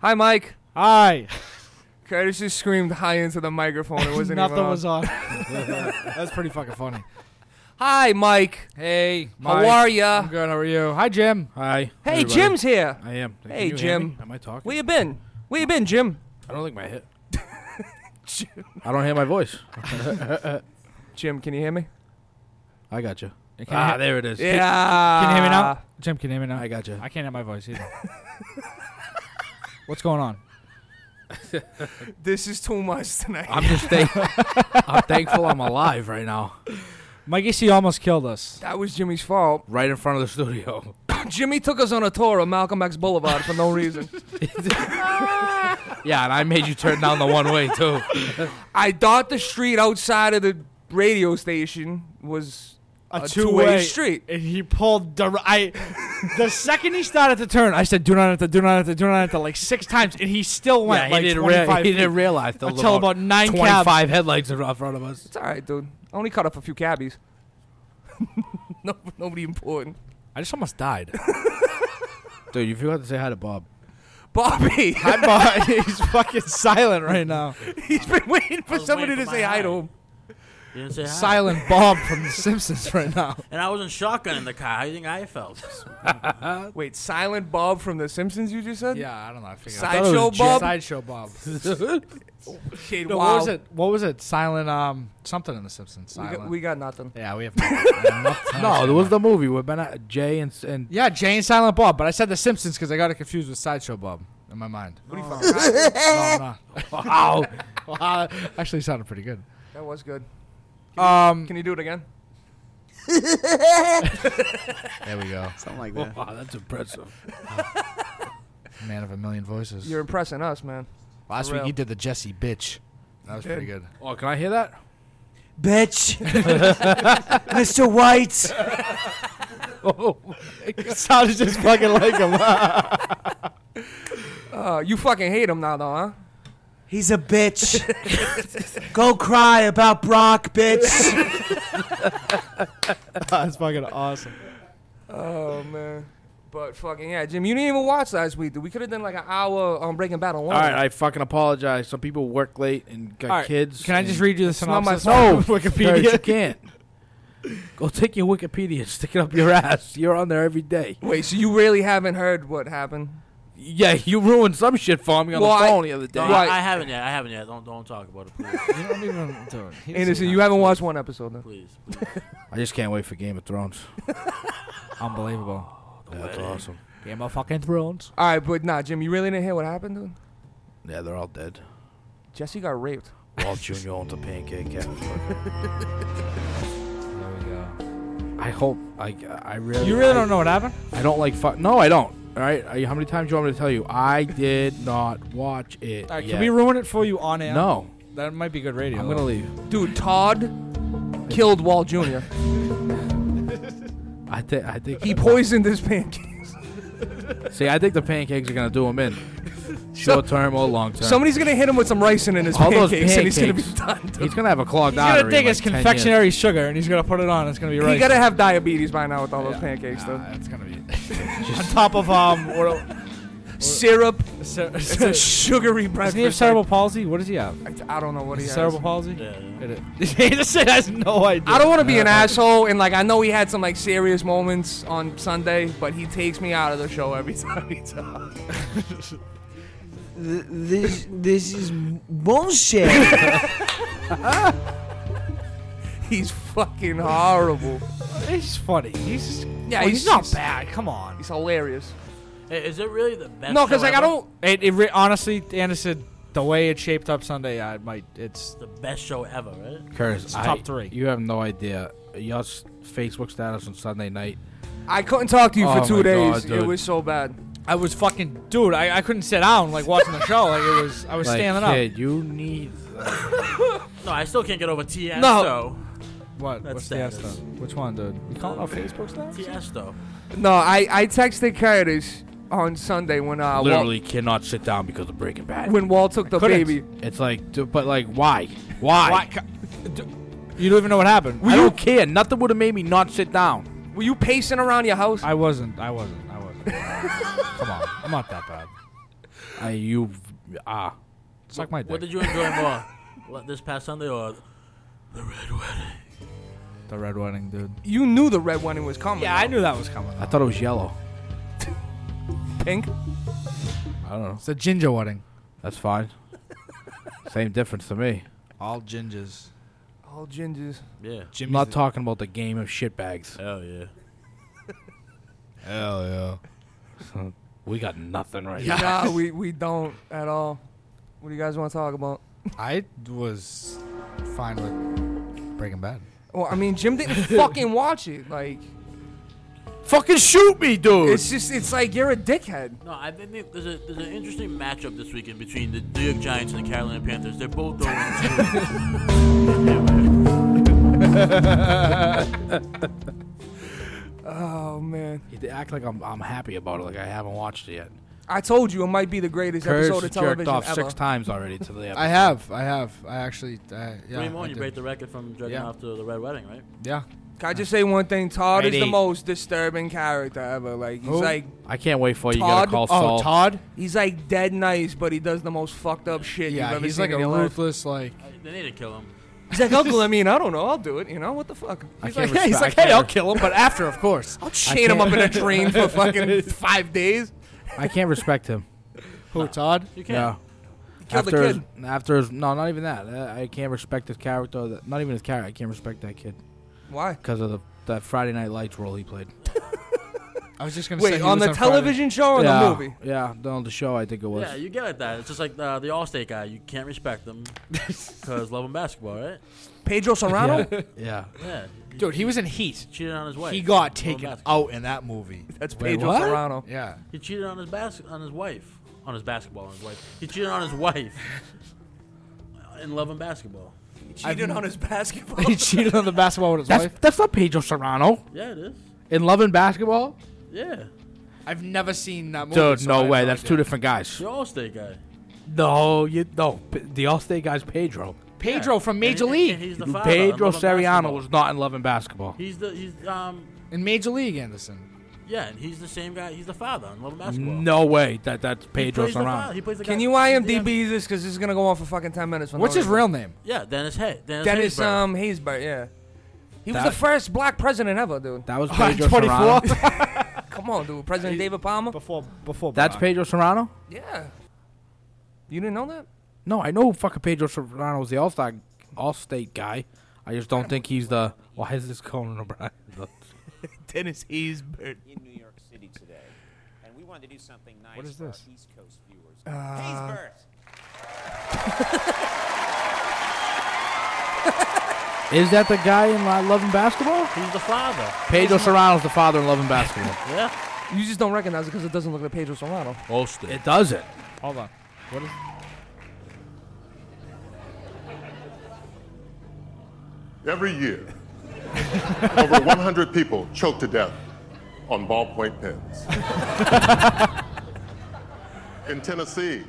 Hi, Mike. Hi. Curtis just screamed hi into the microphone. It wasn't Nothing even on. was on. That's pretty fucking funny. Hi, Mike. Hey, How Mike. are I'm ya? good. How are you? Hi, Jim. Hi. Hey, everybody. Jim's here. I am. Can Hey, you hear Jim. me? Am I talking? Where you been? Where you been, Jim? I don't think my hit. I don't hear my voice. Jim, can you hear me? I got you. Can Ah, you, hear, there it is. Yeah. can you hear me now? Jim, can you hear me now? I got you. I can't hear my voice either. What's going on? This is too much tonight. I'm just thank- I'm thankful I'm alive right now, Mikey C almost killed us. that was Jimmy's fault. right in front of the studio. Jimmy took us on a tour of Malcolm X Boulevard for no reason. Yeah, and I made you turn down the one way too. I thought the street outside of the radio station was a, two-way two-way. street. And he pulled. dir- I. The second he started to turn, I said, "Do not enter, do not enter, do not enter," like six times, and he still went yeah, he like didn't, 25 rea- he feet. didn't realize there until about nine cabs. 25 headlights in front of us. It's all right, dude. I only cut up a few cabbies. no, nobody important. I just almost died. Dude, you forgot to say hi to Bob. Bobby, Hi, Bob. He's fucking silent right now. he's been waiting for somebody waiting to say hi hi. to him. You didn't say hi. Silent Bob from The Simpsons right now. And I was in shotgun in the car. How do you think I felt? Wait, Silent Bob from The Simpsons? You just said? Yeah, I don't know. I figured. Sideshow Bob? Sideshow Bob. Shit, No, wow. What was it? What was it? Silent. Um, something in The Simpsons. We Silent. got, we got nothing. yeah, we have. No, enough No, there was the movie with Ben uh, Jay and and that. Yeah, Jane Silent Bob, but I said The Simpsons because I got it confused with Sideshow Bob in my mind. What are you fucking no, I'm not. wow. Wow, actually sounded pretty good. That was good. Um, Can you do it again? there we go. Something like that. Wow, that's impressive. Man of a million voices. You're impressing us, man. Last for week real. you did the Jesse bitch. That was pretty good. Oh, can I hear that? Bitch. Mr. White. Oh, sounded just fucking like him. Uh, you fucking hate him now, though, huh? He's a bitch. Go cry about Brock, bitch. That's fucking awesome. Oh, man. But fucking, yeah, Jim, you didn't even watch last week, dude. We could have done like an hour on Breaking Bad alone. All right, I fucking apologize. Some people work late and got All right, kids. Can I just read you the not my synopsis? No, from Wikipedia. You can't. Go take your Wikipedia, and stick it up your ass. You're on there every day. Wait, so you really haven't heard what happened? Yeah, you ruined some shit for me on Well, the I- phone the other day. No, I, I haven't yet. I haven't yet. Don't don't talk about it, please. You don't even do it. He doesn't Anderson, know. you haven't watched one episode, then. please. please. I just can't wait for Game of Thrones. Unbelievable. Yeah, that's awesome. Game of fucking Thrones. All right, but nah, Jim, you really didn't hear what happened, dude? Yeah, they're all dead. Jesse got raped. Walt Jr. owns a pancake cafe. There we go. I hope. I I really. You really I, don't know what happened? I don't like. Fu- no, I don't. All right. You- How many times do you want me to tell you? I did not watch it. All right, yet. can we ruin it for you on air? No, That might be good radio. I'm gonna leave. Dude, Todd killed Walt Jr. I think. I think He poisoned his pancakes. See, I think the pancakes are gonna do him in. Short term or long term. Somebody's gonna hit him with some ricin in his All those pancakes, and he's gonna be pancakes. done. dude. He's gonna have a clogged He's artery. gonna take in his like 10 years. confectionery sugar and he's gonna put it on. It's gonna be right. He gotta have diabetes by now with all those pancakes, Nah, though. it's gonna be on top of um. What, Syrup. cer- It's a sugary Doesn't he have cerebral palsy? What does he have? I, I don't know what he has. cerebral palsy? Yeah, yeah. It is. he just said has no idea. I don't want to be an asshole, and like I know he had some like serious moments on Sunday, but he takes me out of the show every time he talks. Th- this this is bullshit. He's fucking horrible. He's funny. He's Yeah, well, he's- he's, not he's- bad. Come on. He's hilarious. Hey, is it really the best? No, because show like I ever? don't. It, it re- honestly, Anderson, the way it shaped up Sunday, yeah, it might. It's The best show ever, right? Curtis, It's I- top three. You have no idea. Your s- Facebook status on Sunday night. I couldn't talk to you Oh for two days. God, it was so bad. I was fucking dude. I, I couldn't sit down like watching the show. Like it was. I was like, standing up. kid, you need. No, I still can't get over TS No. What? That's What's the status. S though? Which one, dude? You calling out Facebook stuff? TS though. No, I I texted Curtis on Sunday when uh Walt, Literally cannot sit down because of Breaking Bad. when Walt took the couldn't. baby. It's like, d- but like, why? Why? Why? ca- d- You don't even know what happened. I don't care. Nothing would have made me not sit down. Were you pacing around your house? I wasn't. I wasn't. I wasn't. Come on. I'm not that bad. I, you ah. Suck my dick. What did you enjoy more, What, this past Sunday or the Red Wedding? the red wedding, dude. You knew the red wedding was coming. Yeah, I knew that was coming. I thought it was yellow. Pink. I don't know. It's a ginger wedding. That's fine. Same difference to me. All gingers. All gingers. Yeah. I'm Jimmy's not the- talking about the game of shitbags. Hell yeah. Hell yeah. We got nothing right now. Nah, we, we don't at all. What do you guys want to talk about? I was fine with Breaking Bad. Well, I mean, Jim didn't fucking watch it. Like, Fucking shoot me, dude. it's just, it's like you're a dickhead. No, I think there's a there's an interesting matchup this weekend between the New York Giants and the Carolina Panthers. They're both 0 Oh man, You act like I'm, I'm happy about it, like I haven't watched it yet. I told you it might be the greatest Kurt's episode of jerked television off ever. six times already to the episode. I have. I have. I actually. Uh, yeah. Three more, I and you did. break the record from jerking Yeah. off to the Red Wedding, right? Yeah. Can I just say one thing? Todd is the 88. most disturbing character ever. Like he's Who? like I can't wait for you. You Todd? gotta call Oh, Saul. Todd. he's like dead nice, but he does the most fucked up shit Yeah, you've ever he's seen like in a your life. ruthless, like. They need to kill him. He's like Uncle. I mean, I don't know. I'll do it. You know what the fuck? I He's can't like, He's respect- like, I hey, I'll can't- kill him, but after, of course. I'll chain him up in a can't- train for fucking five days. I can't respect him. Who, Todd? You can't. Yeah. Killed the after kid. His, after his, no, not even that. Uh, I can't respect his character. that- Not even his character. I can't respect that kid Why? because of the that Friday Night Lights role he played. I was just gonna say. Wait, he on was the Friday. television show or yeah, the movie? Yeah, on the show I think it was. Yeah, you get it that. It's just like the, the Allstate guy. You can't respect them because love him basketball, right? Pedro Serrano. yeah. Yeah. Dude, he was in Heat. cheated on his wife. He got taken out in that movie. That's Wait, Pedro what? Serrano. Yeah. He cheated on his bas- on his wife. On his basketball, on his wife. He cheated on his wife. In love and basketball. He cheated on his basketball. he cheated on the basketball with his That's wife. that's not Pedro Serrano Yeah, it is. in Love and Basketball. Yeah. I've never seen that movie. Dude, so no I have way. That's idea. two different guys. The Allstate guy. No, you no. P- The Allstate guy's Pedro. Pedro from Major and- League. and he's the father Pedro in Serrano Basketball. was not in Love and Basketball. He's the he's um in Major League, Anderson. yeah, and he's the same guy. He's the father in Love and Basketball. No way. That that's He Pedro plays the fa- Serrano. He plays the Can you he's the IMDb this? Because this is gonna go on for fucking ten minutes. for no What's his reason. real name? Yeah, Dennis Hay. Dennis, Dennis Haysbert. um Haysbert. Yeah. He was That- the first black president ever, dude. That was Pedro 24? Serrano. Come on, dude. President David Palmer. Before, before. That's Barack. Pedro Serrano. Yeah. You didn't know that? No, I know who fucking Pedro Serrano was the All Star, All State guy. I just don't think he's the. Why is this Conan O'Brien? Dennis Haysbert. in New York City today, and we wanted to do something nice What is for this? our East Coast viewers. Uh, Haysbert. Is that the guy in Lo- Love and Basketball? He's the father. Pedro Serrano's the father in Love and Basketball. Yeah. You just don't recognize it because it doesn't look like Pedro Serrano. Allstate. it doesn't. Hold on. What is? Every year, over 100 people choke to death on ballpoint pens. In Tennessee,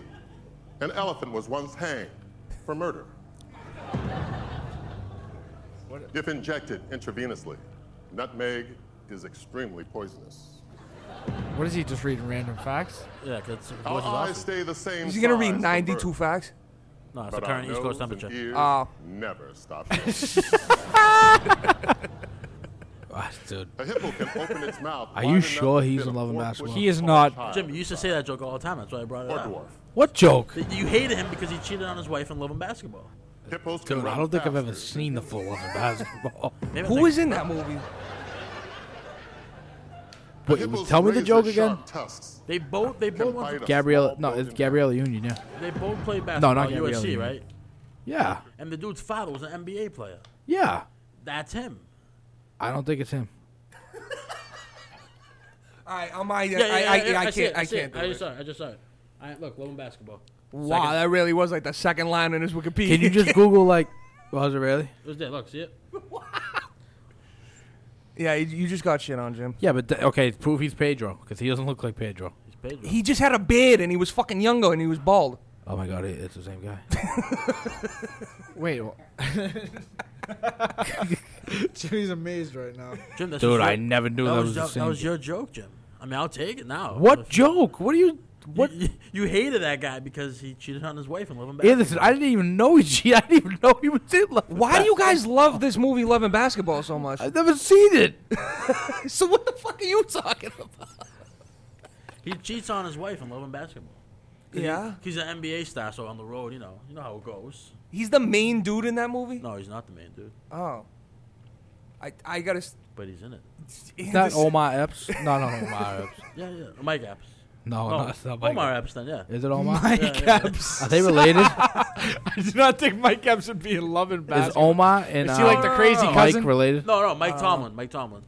an elephant was once hanged for murder. If injected intravenously, nutmeg is extremely poisonous. What is he just reading random facts? Yeah, because Our eyes stay the same Is he gonna size read from 92 birth, facts? No, it's the but our current East Coast nose and temperature. ears Oh. never stop growing. Ah, dude. A hippo can open its mouth. Are wide you enough sure to he's fit in a Love with four-foot Basketball? He is tall not- child Jim, you used to say that joke all the time. That's why I brought it Or up. dwarf. What joke? That You hated him because he cheated on his wife in Love and Basketball. Hippos Dude, I don't think I've ever seen the full Love and Basketball. Who was in that movie? Wait, Hippos tell me the raise joke their again. sharp tusks They both they both went, a Gabriella, no, it's in Gabriella Union. Yeah. they both played basketball not at Gabrielle USC, Union. right? Yeah. And the dude's father was an NBA player. Yeah. That's him. I don't think it's him. All right, on my, Yeah, yeah, I, yeah, I, yeah, I, see can't, I see can't do I it. just saw it. I just saw it. All right, look, Love and Basketball. Wow, Second. that really was like the second line in his Wikipedia. Can you just Google like? Was it really? It was there. Look, see it? yeah, you, you just got shit on Jim. Yeah, but th- okay, prove he's Pedro because he doesn't look like Pedro. He's Pedro. He just had a beard and he was fucking younger and he was bald. Oh my god, it- it's the same guy. Wait. wha- Jimmy's amazed right now. Jim, that's Dude, your- I never knew that, that, was, was the your- same. that was your joke, Jim. I mean, I'll take it now. what joke? What are you? What? You, you hated that guy because he cheated on his wife and loving basketball. Yeah, listen, I didn't even know he. cheated. I didn't even know he was in love. Why do you guys love this movie, Love and Basketball, so much? I've never seen it. so what the fuck are you talking about? He cheats on his wife and loving basketball. 'Cause he- Yeah? he's an NBA star, so on the road, you know, you know how it goes. He's the main dude in that movie. No, he's not the main dude, Oh, I I gotta. s- but he's in it. Is that Omar Epps? No, no, Omar Epps. Yeah, yeah. Mike Epps. No, No, no, it's not Mike Omar Epps. Epps. Then yeah. Is it Omar? Mike Yeah, yeah. Epps. Are they related? I do not think Mike Epps would be in love and Is basketball. Omar and Is he uh, like the crazy Mike cousin? Mike related? No, no, Mike Tomlin. Mike Tomlin.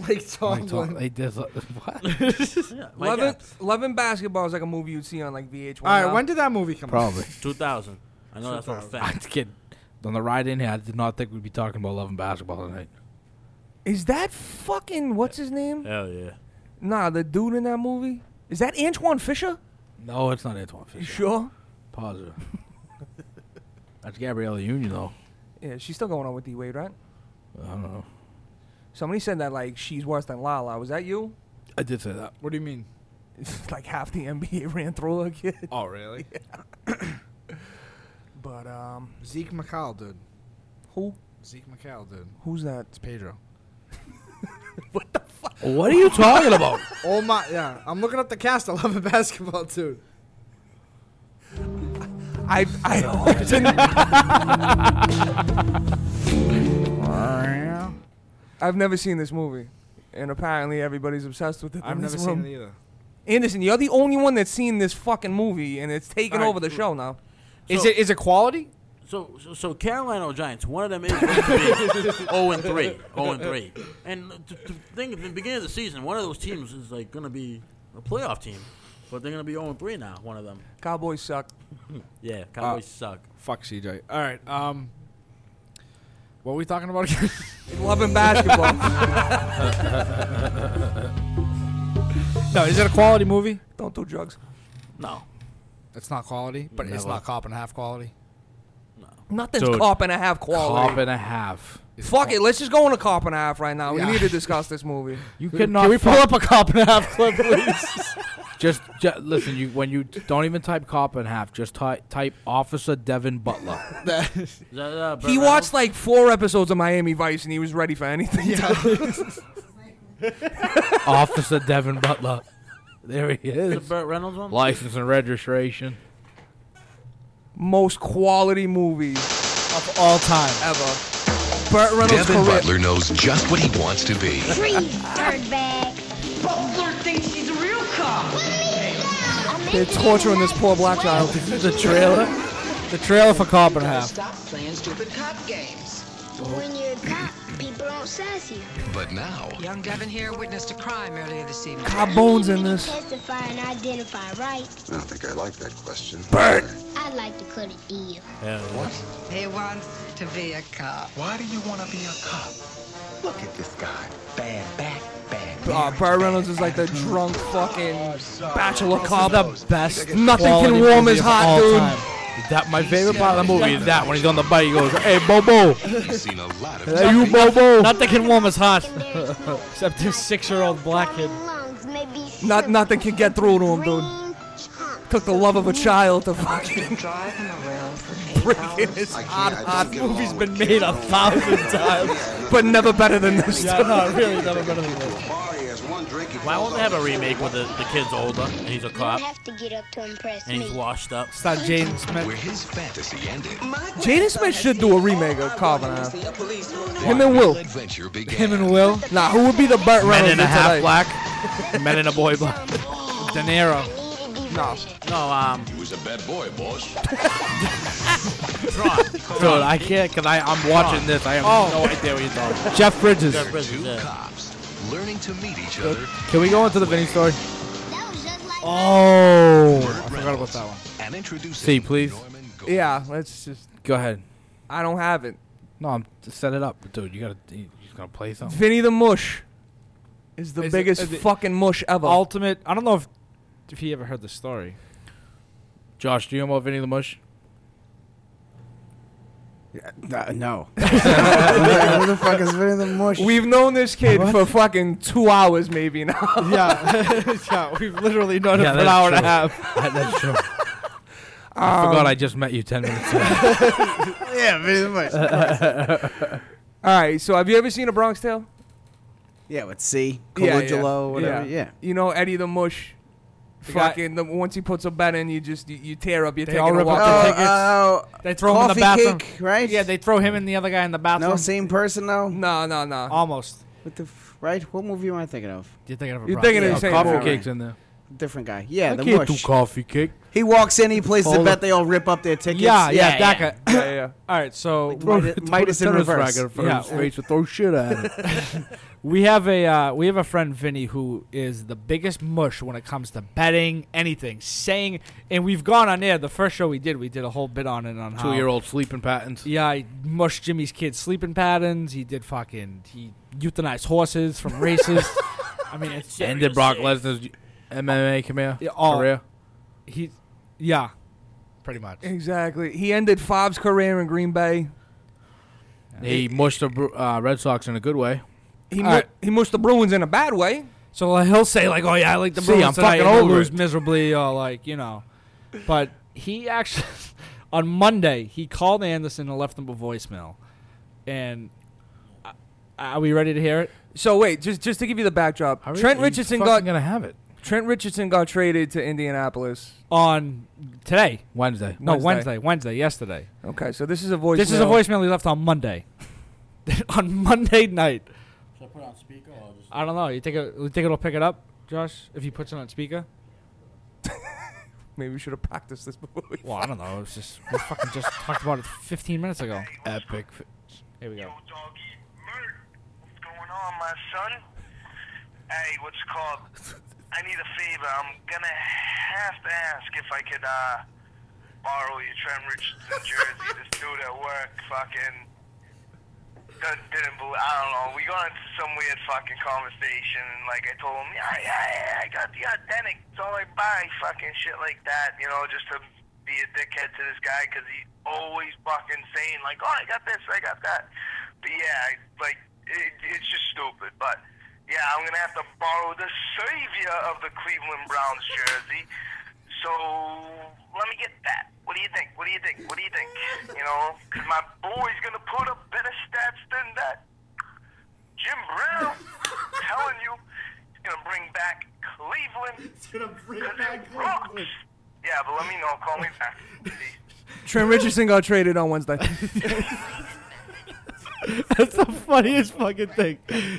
Like Mike Tomlin. Tom- hey, there's a- what? Yeah, Mike Love and, Epps. Love and Basketball is like a movie you'd see on like VH1. All right, now. when did that movie come out? Probably. 2000. I know that's not a I'm fact. just kidding. On the ride in here, I did not think we'd be talking about love and basketball tonight. is that fucking what's his name? Hell yeah. Nah, the dude in that movie. Is that Antwone Fisher? No, it's not Antwone Fisher. You sure? Positive. That's Gabriella Union, though. Yeah, she's still going on with D Wade, right? I don't know. Somebody said that like she's worse than Lala. Was that you? I did say that. What do you mean? like half the NBA ran through her kid. Oh, really? But um, Zeke McCall, dude. who? Zeke McCall, dude. Who's that? It's Pedro. What are you talking about? Oh my, yeah. I'm looking up the cast. I love it basketball, dude. I I hope to. I've never seen this movie, and apparently everybody's obsessed with it. I've in never this seen room. it either. Anderson, you're the only one that's seen this fucking movie, and it's taken All right, over the show now. Is So- it is it quality? So, so, so Carolina Giants, one of them is going to be 0 and 3. 0 and 3. And to, to think at the beginning of the season, one of those teams is like going to be a playoff team. But they're going to be 0 and 3 now, one of them. Cowboys suck. Yeah, Cowboys suck. Fuck CJ. All right. Um, what are we talking about again? Loving basketball. no, is it a quality movie? Don't do drugs. No. It's not quality, but it's not cop and half quality. Nothing's Dude, cop and a half quality. Cop and a half. Fuck it, let's just go on a cop and a half right now. Yeah. We need to discuss this movie. You cannot. Can cannot. we pull up a cop and a half clip, please? Just, ju- listen. You when you don't even type cop and a half, just ty- type Officer Devon Butler. Is that, uh, Burt He Reynolds? watched like four episodes of Miami Vice and he was ready for anything. Officer Devon Butler. There he Is is. it Burt Reynolds one? License and registration. Most quality movie of All time. ever. Burt Reynolds' Devin career. Butler knows just what he wants to be. Freeze, dirtbag. Butler thinks he's a real cop. They're torturing this poor black child. The trailer. The trailer for cop and a half. Stop playing stupid cop games. When you're a cop, people don't sass you. But now, Young Devon here witnessed a crime earlier this evening. Cop bones in this. Testify and identify, right? I don't think I like that question. Burt. I'd like to cut a deal. Yeah, What? He wants to be a cop. Why do you want to be a cop? Look at this guy. Bad back, bad. Uh, Burt Reynolds is like the drunk fucking bachelor cop. The best. Nothing can warm his of heart, all dude. time. That my favorite part of the movie is that when he's on the bike, he goes, "Hey, Bobo, He's seen a lot of hey, you Bobo." Nothing can warm his heart except this six-year-old black kid. Lungs Not silver, nothing can get through to him, dude. Green Took the love of a child to fucking Drive him around for break in his hot, hot Movie's been made a thousand times. but never better than this. yeah, no, really, never better than this. Why won't they have a remake with the, the kid's older and he's a cop don't have to get up to impress and he's washed up? It's not Jaden Smith. where his fantasy ended. Jaden Smith should do a remake of Cop and a Him and Will. Him and Will. Nah, who would be the Burt Men in a half black. Men in a boy black. De Niro. No. No, um, He was a bad boy, boss. Tron. Dude, I can't because I I'm watching this. I have no idea what you're talking. about. Jeff Bridges. Jeff Bridges, Two yeah. cops learning to meet each other. Can we go into the Vinny story? That was just like Oh, Burt forgot about that one. And introducing See, please. Norman Gold. Yeah, let's just. go ahead. I don't have it. No, I'm set it up, dude. You gotta, you just gotta play something. Vinny the Mush is the Is it- biggest is it- fucking mush ever. Ultimate. I don't know if if he ever heard the story. Josh, do you know about Vinny the Mush? Uh, no. Who the fuck is Vinny the Mush? We've known this kid What? for fucking two hours, maybe now. yeah, yeah. We've literally known Yeah, him for an that's hour and a half. That- that's true. I forgot Um, I just met you ten minutes ago. yeah, Vinny the Mush. All right. So, have you ever seen a Bronx Tale? yeah, with C, Yeah, yeah, Colangelo, whatever. yeah. Yeah. You know Eddie the Mush. The guy- Fucking the, once he puts a bet in, you just you, you tear up your They ticket. all and rip up the Oh, tickets. oh, They throw him in the coffee bathroom. cake, right? Yeah, they throw him and the other guy in the bathroom. No, same person though. No, no, no. Almost. What the f- right? What movie am I thinking of? You're thinking of a You're Bronx thinking of the same coffee movie. cakes in there. Different guy. Yeah, I the can't do Mush. coffee cake. He walks in, he plays the Hold bet, up. they all rip up their tickets. Yeah, yeah, that guy. yeah, yeah. All right, so Midas, Midas in reverse. Yeah. face to throw shit at it. we have a uh, we have a friend Vinny who is the biggest mush when it comes to betting anything, saying, and we've gone on there. The first show we did, we did a whole bit on it on how Two year old sleeping patterns. Yeah, he mushed Jimmy's kids' sleeping patterns. He did fucking he euthanized horses from races. I mean, it's Ended Brock Lesnar's MMA career. Yeah, all- career. he, yeah, pretty much. Exactly. He ended Favre's career in Green Bay. He mushed the uh, Red Sox in a good way. He All mu- right. he mushed the Bruins in a bad way. So like, he'll say like, "Oh yeah, I like the See, Bruins I'm tonight," fucking and they'll over lose it. miserably, or like you know. But he actually, on Monday, he called Anderson and left him a voicemail. And uh, are we ready to hear it? So wait, just just to give you the backdrop, How are Trent you Richardson fucking got gonna have it Trent Richardson got traded to Indianapolis. On today, Wednesday. no Wednesday. Wednesday, Wednesday, yesterday. Okay, so this is a voicemail. This is a voicemail he left on Monday. on Monday night. Should I put it on speaker or just? I don't know. You think it, you think it'll pick it up, Josh? If he puts it on speaker? Maybe we should have practiced this before. We Well, I don't know. It's just we fucking just talked about it 15 minutes ago. Epic. Here we go. doggy Mert. What's going on, my son? Hey, what's it called? I need a favor. I'm gonna have to ask if I could uh borrow your Trent Richardson jersey. this dude at work fucking didn't, believe. I don't know. We got into some weird fucking conversation, and like I told him, yeah, yeah, yeah, I got the authentic. It's all I buy, fucking shit like that. You know, just to be a dickhead to this guy because he always fucking saying like, oh, I got this, I got that. But yeah, like it, it's just stupid. But yeah, I'm gonna have to borrow the savior of the Cleveland Browns jersey. So let me get that. What do you think? What do you think? What do you think? You know, because my boy's gonna put up better stats than that. Jim Brown, telling you, he's gonna bring back Cleveland. He's gonna bring back Cleveland. Yeah, but let me know. Call me back. Trent Richardson got traded on Wednesday. That's the funniest fucking thing.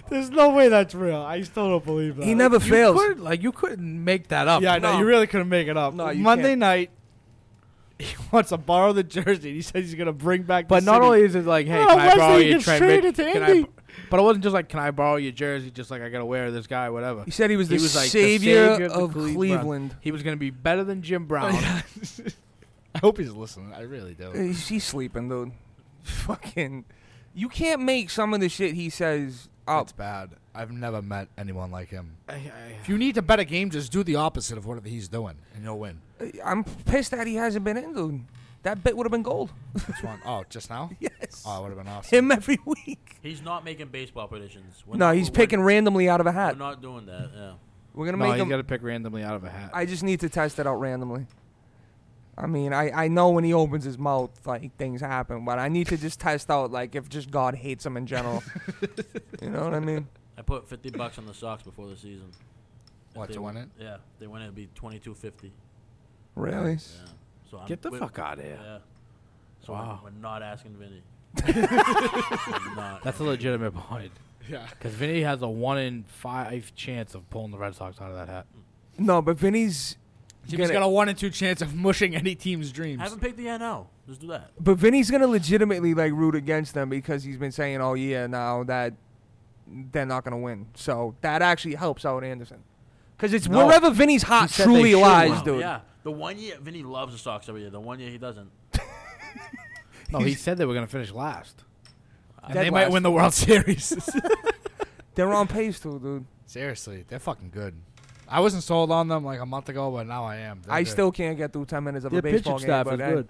There's no way that's real. I still don't believe that. he never You fails. could, like you couldn't make that up. Yeah, no, No. you really couldn't make it up. No, you Monday can't. night, he wants to borrow the jersey. He says he's gonna bring back. But the not city. only is it like, hey, Oh, can I Wesley borrow your gets Trent traded Rich- to can I But it wasn't just like, can I borrow your jersey? Just like I gotta wear this guy, whatever. He said he was the was like the savior, savior of the Cle- Cleveland. He was gonna be better than Jim Brown. I hope he's listening. I really do. He's, he's sleeping, dude. Fucking, you can't make some of the shit he says up. That's bad. I've never met anyone like him. If you need to bet a game, just do the opposite of whatever he's doing, and you'll win. Uh, I'm pissed that he hasn't been in, dude. That bit would have been gold. Which one? Oh, just now? yes. Oh, it would have been awesome. Him every week. He's not making baseball predictions. We're No, not- he's picking randomly out of a We're hat. not doing that. Yeah. We're gonna no, make you him. gotta pick randomly out of a hat. I just need to test it out randomly. I mean, I, I know when he opens his mouth, like things happen, but I need to just test out like if just God hates him in general. you know what I mean? I put fifty bucks on the Sox before the season. If What, they to win win- it? Yeah, if they win it. It'd be twenty two fifty. Really? Yeah. So I'm, Get the we're- fuck out of here. Yeah. So Wow. we're, we're not asking Vinny. We're not. That's a legitimate point. Yeah. Because Vinny has a one in five chance of pulling the Red Sox out of that hat. No, but Vinny's. Jimmy's gonna- got a one in two chance of mushing any team's dreams. I haven't picked the NL. Just do that. But Vinny's gonna legitimately like root against them because he's been saying all year now that they're not gonna win. So that actually helps out Anderson. Because it's No. wherever Vinny's hot He said they truly should lies, win. dude. Yeah. The one year Vinny loves the Sox every year. The one year he doesn't. No, he said they were gonna finish last. and Dead they might last. win the World Series. They're on pace to, dude. Seriously, they're fucking good. I wasn't sold on them like a month ago, but now I am. They're I good. still can't get through ten minutes of Their a baseball pitching game. staff but is good.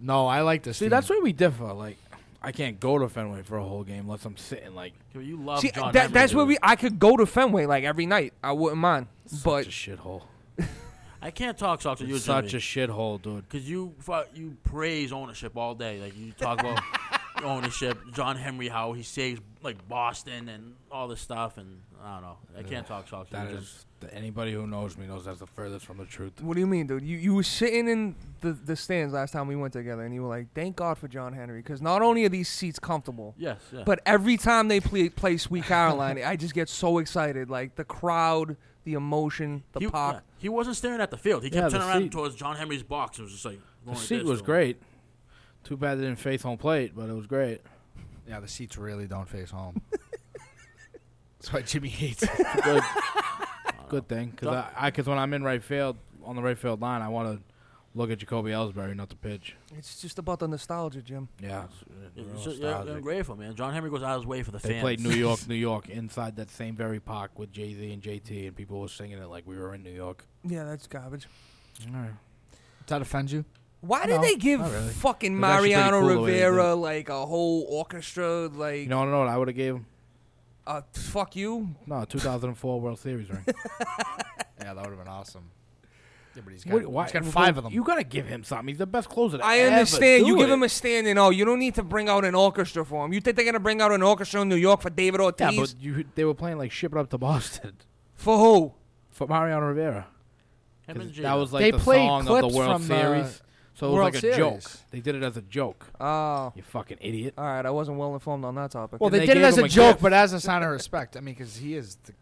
no. I like this. See, team. that's where we differ. Like, I can't go to Fenway for a whole game unless I'm sitting like You love See, John that, Henry, that's where dude. we. I could go to Fenway like every night. I wouldn't mind. but such a shithole. I can't talk Sox to you, It's such a shithole, dude. because you fu- you praise ownership all day. Like you talk about ownership, John Henry, how he saves like Boston and all this stuff, and I don't know. I can't talk Sox to That you, Jim. is anybody who knows me knows that's the furthest from the truth. What do you mean, dude? You you were sitting in the, the stands last time we went together, and you were like, "Thank God for John Henry," because not only are these seats comfortable, Yes, yeah. but every time they play play Sweet Caroline, I just get so excited. Like the crowd, the emotion, the he, pop. yeah, he wasn't staring at the field. He Yeah, kept the turning around seat- towards John Henry's box and was just like. The going like seat this was to him. great. Too bad they didn't face home plate, but it was great. Yeah, the seats really don't face home. That's why Jimmy hates it. Good, good thing because Don't- I because when I'm in right field on the right field line, I want to look at Jacoby Ellsbury, not the pitch. It's just about the nostalgia, Jim. Yeah, It's uh, real just- yeah, nostalgic. I'm grateful, man. John Henry goes out of his way for the They fans. played New York, New York, inside that same very park with Jay Z and JT, and people were singing it like we were in New York. Yeah, that's garbage. All right. Does that offend you? Why No, did they give not really. fucking It was actually pretty Mariano cool the way they did Rivera like a whole orchestra? Like, You know, I don't know what I would have gave him. uh, fuck you. No, 2004 World Series ring. Yeah, that would have been awesome. Yeah, but he's got, What- why- he's got five of them. You gotta give him something. He's the best closer. To I ever understand. You do give it. him a standing. Oh, you don't need to bring out an orchestra for him. You think they're gonna bring out an orchestra in New York for David Ortiz? Yeah, but you, they were playing like ship it up to Boston for who? for Mariano Rivera. Him 'Cause and That Gino. was like They the played song of clips the World from the Series. So it was World like a joke. They did it as a joke. Oh, You fucking idiot. all right. I wasn't well informed on that topic. well, And they, they did it gave as him a a joke, gift. but as a sign of respect. I mean, because he is, the,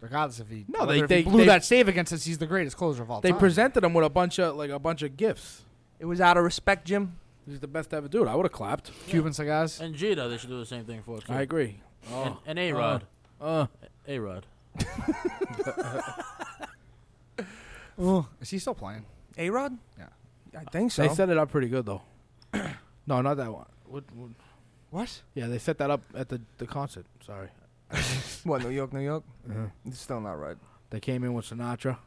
regardless if he, No, whether they- if he they- blew they- that save against us. He's the greatest closer of all time. They time. presented him with a bunch of like a bunch of gifts. it was out of respect, Jim. He's the best ever dude. I would have clapped. Cuban cigars. And Jeter, they should do the same thing for. us. I agree. And, and A Rod. Uh, A Rod. Oh, is he still playing? A Rod. Yeah. I think so. they set it up pretty good though. no, not that one. What, what? What? Yeah, they set that up at the the concert. Sorry. what? New York, New York. Uh-huh. It's still not right. They came in with Sinatra.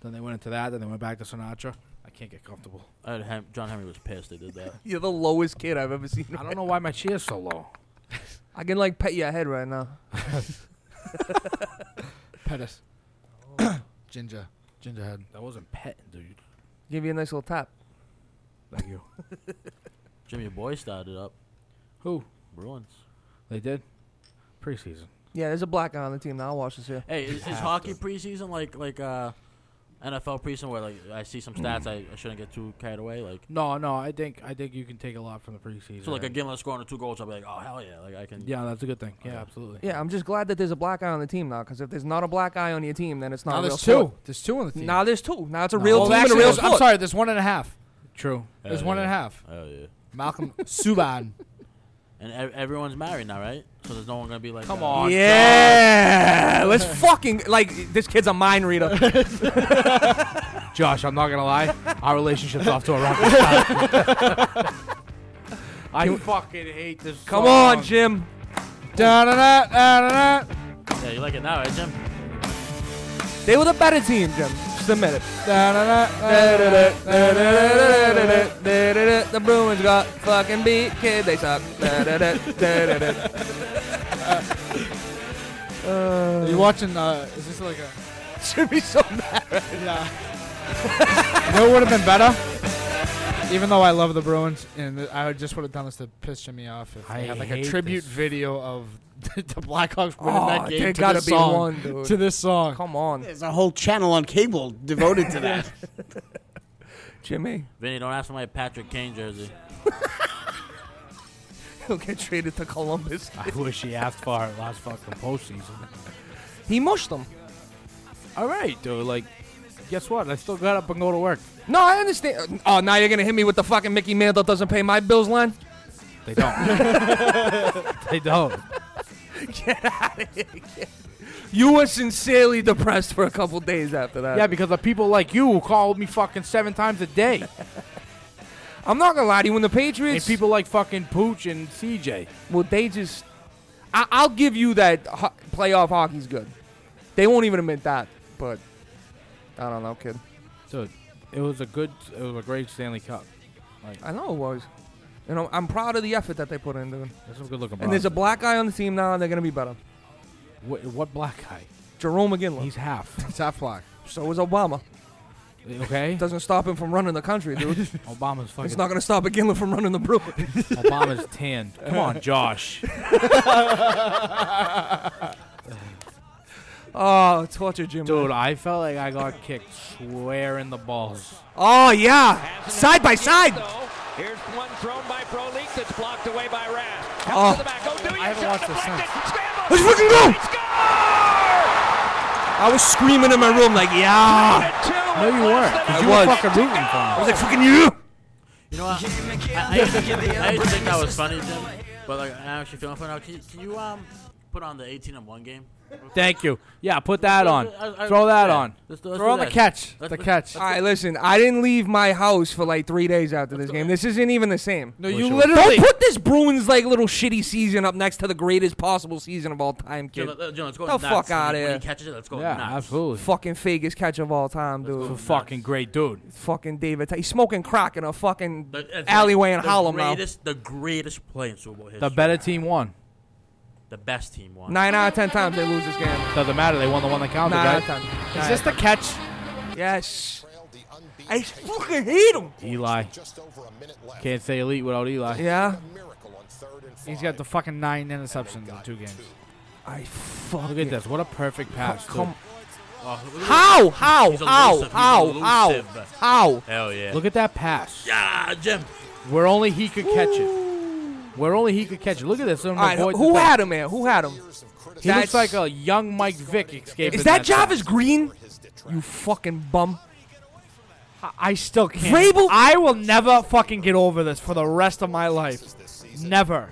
Then they went into that. Then they went back to Sinatra. I can't get comfortable. I had Hem- John Henry was pissed they did that. You're the lowest kid I've ever seen. I don't know why my chair's so low. I can like pet your head right now. Pettis. Ginger. Gingerhead. That wasn't petting, dude. Give you a nice little tap. Thank you. Jimmy Boy started up. Who? Bruins. They did. Preseason. Yeah, there's a black guy on the team now. I'll watch this here. Hey, is, is hockey preseason like like uh, NFL preseason where like I see some stats I, I shouldn't get too carried away like No, no. I think I think you can take a lot from the preseason. so like a Gimlet scoring the two goals I'll be like oh hell yeah like I can Yeah, that's a good thing. Yeah, absolutely. Yeah, I'm just glad that there's a black guy on the team now. Because if there's not a black guy on your team, then it's not Now a real there's sport. two. There's two on the team. Now there's two. Now it's a No. real Well, team and a actually, real there's- sport. I'm sorry. There's one and a half. True. There's Hell one and a yeah. half. Hell yeah. Malcolm Subban. And ev- everyone's married now right so there's no one gonna be like Come uh, on. Yeah, let's fucking like this kid's a mind reader. Josh, I'm not gonna lie. Our relationship's off to a rocky start. I fucking hate this. Come song. on, Jim. Da-da-da, da-da-da. yeah you like it now right Jim They were the better team, Jim. Admit it. The Bruins got fucking beat. Kid, they suck. Are you watching? Uh, is this like a? Should be so mad. Yeah. you know what would have been better? Even though I love the Bruins, and I just would have done this to piss Jimmy off if I they had like a hate tribute this. video of the Blackhawks winning Oh, that game to gotta this be song. one, dude. To this song. Come on, There's a whole channel on cable devoted to that. Jimmy. Vinny don't ask for my Patrick Kane jersey He'll get traded to Columbus. I wish he asked for it last fucking postseason. He mushed them. All right, dude. Like, guess what? I still got up and go to work. No, I understand. Oh, now you're gonna hit me with the fucking Mickey Mantle doesn't pay my bills line. They don't. they don't. Get out of here. Get- You were sincerely depressed for a couple days after that. Yeah, because of people like you who call me fucking seven times a day. I'm not gonna lie to you. When the Patriots, and people like fucking Pooch and CJ. well, they just, I, I'll give you that ho- playoff hockey's good. They won't even admit that, but I don't know, kid. Dude, it was a good, it was a great Stanley Cup. Like, I know it was. You know, I'm proud of the effort that they put in, dude. There's some good looking. And there's a black guy on the team now, and they're gonna be better. what, what black guy? Jarome Iginla. He's half. It's half black. so is Obama. Okay. Doesn't stop him from running the country, dude. Obama's fucking. it's not gonna stop McGinley from running the Bruins. Obama's tanned. Come on, Josh. Oh, torture Jim. Dude, I felt like I got kicked square in the balls. Oh yeah, side by side. Here's one thrown by Frolik that's blocked away by Rask. Oh. to the back. O'Donia I haven't watched this since. Let's fucking go! I was screaming in my room like, yeah. No, you weren't. 'cause I you was. were fucking rooting for I was like, fucking you. You know what? I, I, used to, I used to think that was funny, Jim. But like, I'm actually feeling funny now. Can you, can you um put on the 18 and one game? Thank you. Yeah, put that on. I- I- Throw that yeah. on. Let's do- let's Throw do on the that. catch. Let's- The let's- catch. All right, listen. I didn't leave my house for like three days after this game. This isn't even the same. No, you it was- literally. Don't put this Bruins like little shitty season up next to the greatest possible season of all time, Jim, kid. let- uh, Jim, let's go The nuts. fuck When- outta When here. he catches it, let's go Yeah, nuts. absolutely. Fucking fakest catch of all time, He's a dude. fucking great dude. Fucking David. He's smoking crack in a fucking The- uh, it's alleyway like in the Harlem now. greatest, The greatest play in Super Bowl history. The better team won. The best team won. Nine out of ten times they lose this game. Doesn't matter. They won the one that counted, Nine out of guys. ten. Is this the catch? Yes. I fucking hate him. Eli. Can't say elite without Eli. Yeah. He's got the fucking nine interceptions in two games. I fuck. Look at this. What a perfect pass. Come. Oh, How? How? He's How? How? How? How? Hell yeah. Look at that pass. Yeah, Jim. Where only he could catch it. Where only he could catch it. Look at this. All right. Avoid the Who thing. had him, man? Who had him? He That's- looks like a young Mike Vick escaping. Is that pass. Jarvis Green? You fucking bum. I- I still can't. Vrabel? I will never fucking get over this for the rest of my life. Never.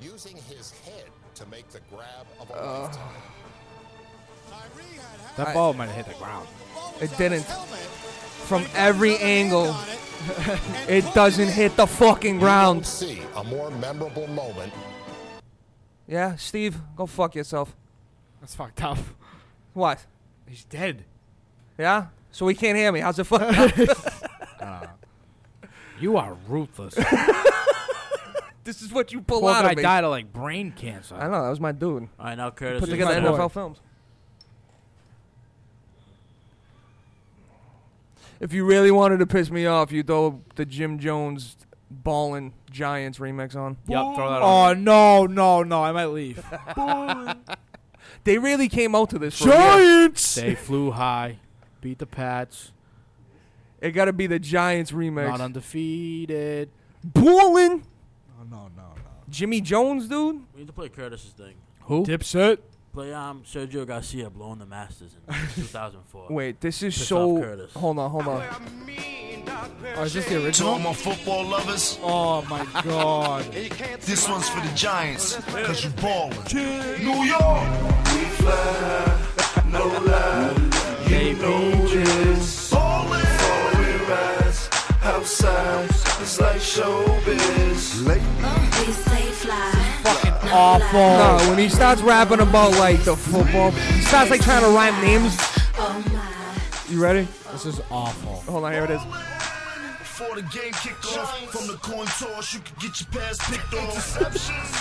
Using his head to make the grab of a Uh, lifetime. That I- ball might have hit the ground. It didn't. From every angle, it doesn't hit the fucking You ground. won't see a more memorable moment. Yeah, Steve, go fuck yourself. That's fucked up. What? He's dead. Yeah? So he can't hear me. How's it fucked up? Uh, you are ruthless. this is what you pull Poor out guy of me. died of like brain cancer. I know, that was my dude. All right, now Curtis. Put is- together. NFL films. If you really wanted to piss me off, you throw the Jim Jones Ballin' Giants remix on. Yep, throw that on. Oh no, no, no! I might leave. They really came out to this. For a year. Giants. They flew high, beat the Pats, It got to be the Giants remix. not undefeated. Ballin'. Oh no, no, no. Jimmy Jones, dude. We need to play Curtis's thing. Who? Dipset. Play um Sergio Garcia blowing the Masters in 2004. Wait, this is Piss so. off Curtis. Hold on, hold on. Oh, is this the To original? all my football lovers, Oh my god. this one's for the Giants, cause you ballin'. New York! We fly, no lie. You know this. Ballin'. Before we rise, outside, it's like showbiz. Fucking awful. No, when he starts rapping about like the football, he starts like trying to rhyme names. You ready? This is awful. Hold on, here it is. Before the game kick off, from the coin toss, you can get your pass picked off.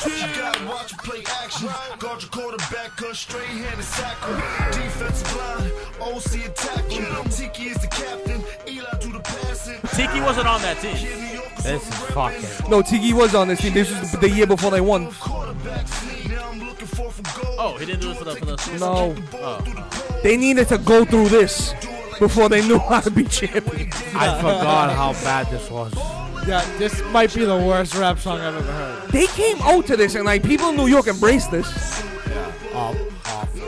You gotta watch and play action. Guard your quarterback, cause straight hand is tackle. Defensive line, OC attack. Tiki is the captain, Eli do the passing. Tiki wasn't on that team. This is fucking. No, Tiki was on this team. This was the year before they won. Oh, he didn't do it for the for the. No. Oh. They needed to go through this before they knew how to be champions. I forgot how bad this was. Yeah, this might be the worst rap song I've ever heard. They came out to this and like people in New York embraced this. Oh, awful.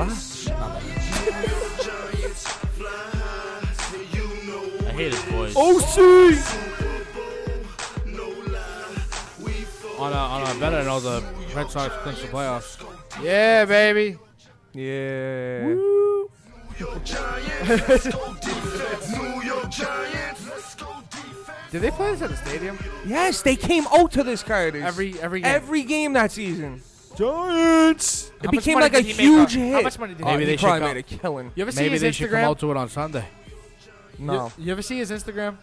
I hate his voice. OC. On a, on a better note, the Red Sox clinched the playoffs. Yeah, baby. Yeah. New York Giants. Did they play this at the stadium? Yes, they came out to this card. Every every game. every game that season. Giants. It became like a huge hit. How much money did Oh, Maybe he they should probably come- made a killing. You ever see Maybe his they should come Instagram? out to it on Sunday. No. You, you ever see his Instagram?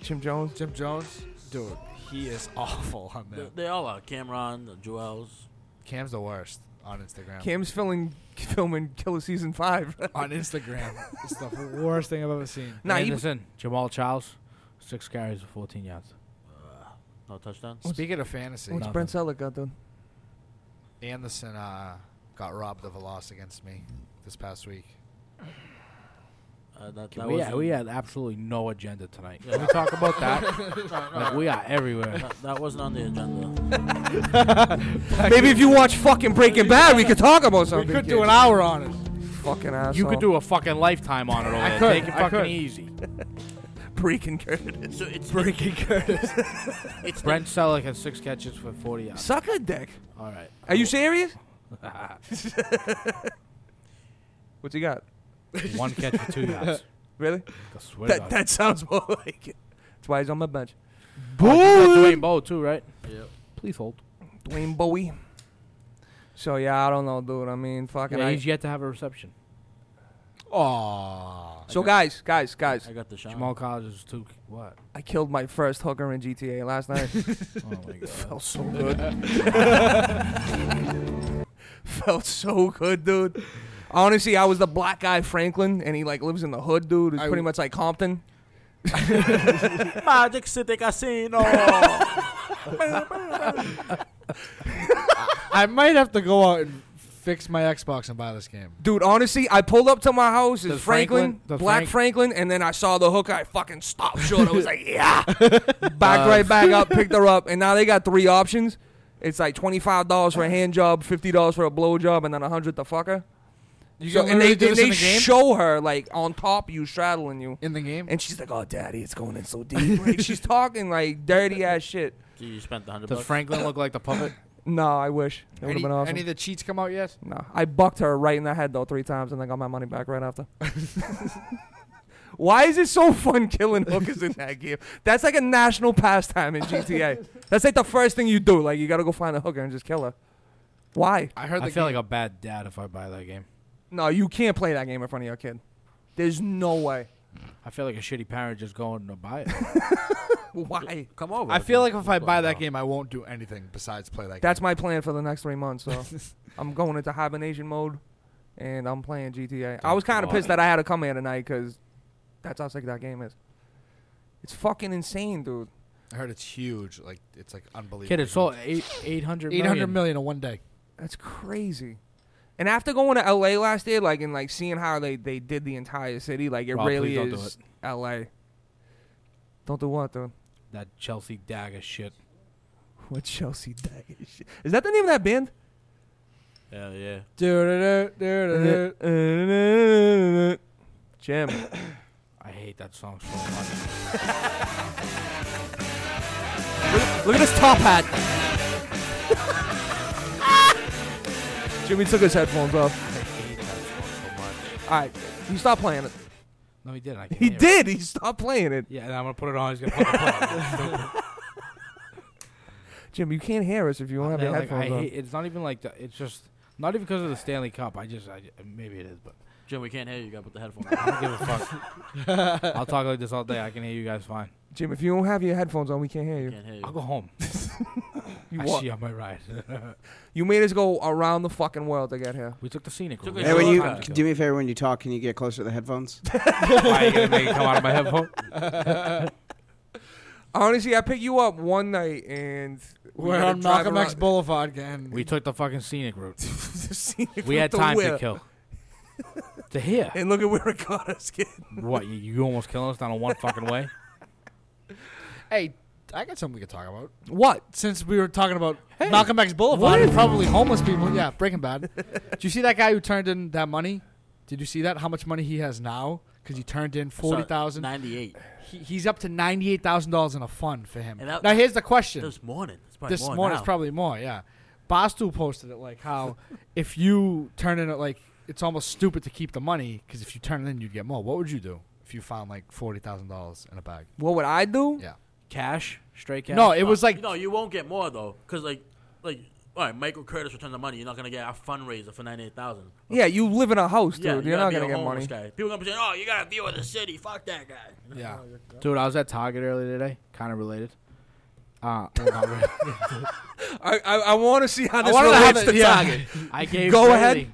Jim Jones. Jim Jones, dude, he is awful on They, there. they all are. Cam'ron, the Joel's. Cam's the worst on Instagram. Cam's filming filming Killa Season Five. on Instagram, it's the worst thing I've ever seen. Nah, he- Anderson, Jamaal Charles, six carries for 14 yards. No touchdowns. Speaking of fantasy, What's Brent Selleck got done? Anderson uh, got robbed of a loss against me this past week. Uh, that, that we, was had, we had absolutely no agenda tonight. Can we talk about that? Like, we are everywhere. That, that wasn't on the agenda. Maybe if you watch fucking Breaking Bad, we could talk about something. We could do an hour on it. Fucking asshole. You could do a fucking lifetime on it over I there. could, Take it I fucking could. easy. Breaking Curtis. So it's Breaking Curtis. it's Brent Celek has six catches for 40 yards. Suck a dick. All right. Are you serious? What's he got? One catch for two yards. Really? I swear to That God. that sounds more like it. That's why he's on my bench. Oh, you got Dwayne Bowe too, right? Yep. Please hold. Dwayne Bowie. So yeah, I don't know, dude. I mean, fucking. Yeah, I- he's yet to have a reception. Aw. so guys, guys, guys. I got the shot. Jamal College is two. What? I killed my first hooker in GTA last night. Oh my god. Felt so good. Felt so good, dude. Honestly, I was the black guy Franklin, and he like lives in the hood, dude. It's I pretty w- much like Compton. Magic City Casino. I might have to go out and fix my Xbox and buy this game. Dude, honestly, I pulled up to my house. It's Does Franklin, Franklin- does Black Frank- Franklin, and then I saw the hooker. I fucking stopped short. I was like, yeah. Backed right back up, picked her up, and now they got three options. It's like twenty five dollars for a hand job, fifty dollars for a blow job, and then a hundred to fuck her. You So, and they, do and this in they the game? show her like on top, you straddling you, in the game. and she's like, "Oh, daddy, it's going in so deep." Like, she's talking like dirty ass shit. So you spent the hundred Does bucks. Franklin look like the puppet? No, I wish that would have Any, been awesome. any of the cheats come out yet? No, I bucked her right in the head though three times, and I got my money back right after. Why is it so fun killing hookers in that game? That's like a national pastime in GTA. That's like the first thing you do. Like you gotta go find a hooker and just kill her. Why? I heard the I feel game. like a bad dad if I buy that game. No, you can't play that game in front of your kid. There's no way. I feel like a shitty parent just going to buy it. Why? Come over. I feel like if I buy that game, I won't do anything besides play that That's game. my plan for the next three months. So I'm going into hibernation mode, and I'm playing GTA. I was kind of pissed that I had to come here tonight because that's how sick that game is. It's fucking insane, dude. I heard it's huge. Like it's like unbelievable. Kid, it sold eight eight hundred eight hundred million in one day. That's crazy. And after going to LA last year, like and like seeing how they, they did the entire city, like it Rob, really please don't do is LA. Don't do what, though? That Chelsea dagger shit. What Chelsea Dagger shit? Is that the name of that band? Hell yeah. Jim. I hate that song so much. Look at this top hat. Jimmy took his headphones off. I hate that so much. All right, you stop playing it. No, he didn't. I can't He hear it. did. He stopped playing it. Yeah, and I'm gonna put it on. He's gonna put it on. Jim, you can't hear us if you don't have your like, I headphones on. hate. It's not even like the. It's just not even because of the Stanley Cup. I just. I, maybe it is, but Jim, we can't hear you. You got to put the headphones I on. don't give a fuck. I'll talk like this all day. I can hear you guys fine. Jim, if you don't have your headphones on, we can't hear you. Can't hear you. I'll go home. You Actually, what? I might ride. You made us go around the fucking world to get here. we took the scenic Took route. Hey, when you time. do me a favor when you talk, can you get closer to the headphones? Why are you gonna make it come out of my headphone? Honestly, I picked you up one night and we We're had to on drive Malcolm X around- Boulevard again. We took the fucking scenic route. the scenic We route had to time where? to kill. To here. And look at where it got us, kid. What? You, you almost killing us down a one fucking way? hey, I got something we could talk about. What? Since we were talking about Malcolm X Boulevard and probably homeless people. Yeah, Breaking Bad. Did you see that guy who turned in that money? Did you see that? How much money he has now? Because he turned in forty thousand. Ninety-eight. He, he's up to ninety eight thousand dollars in a fund for him. And that- now here's the question. This morning. It's probably this more morning now. it's probably more. Yeah, Barstool posted it like how if you turn in it like it's almost stupid to keep the money because if you turn it in you'd get more. What would you do if you found like forty thousand dollars in a bag? What would I do? Yeah. Cash? Straight cash? No, it was like no, you won't get more though, because like, like all right, Michael Curtis return the money. You're not gonna get a fundraiser for ninety eight thousand. Yeah, you live in a house, dude. Yeah, You're not gonna get money. Guy. People gonna be saying, "Oh, you gotta deal with the city. Fuck that guy." Yeah. Dude, I was at Target earlier today. Kind of related. Uh, well, not really. I I, I want to see how I this wanted to relates it- to yeah. Target. I gave Go Braley- ahead.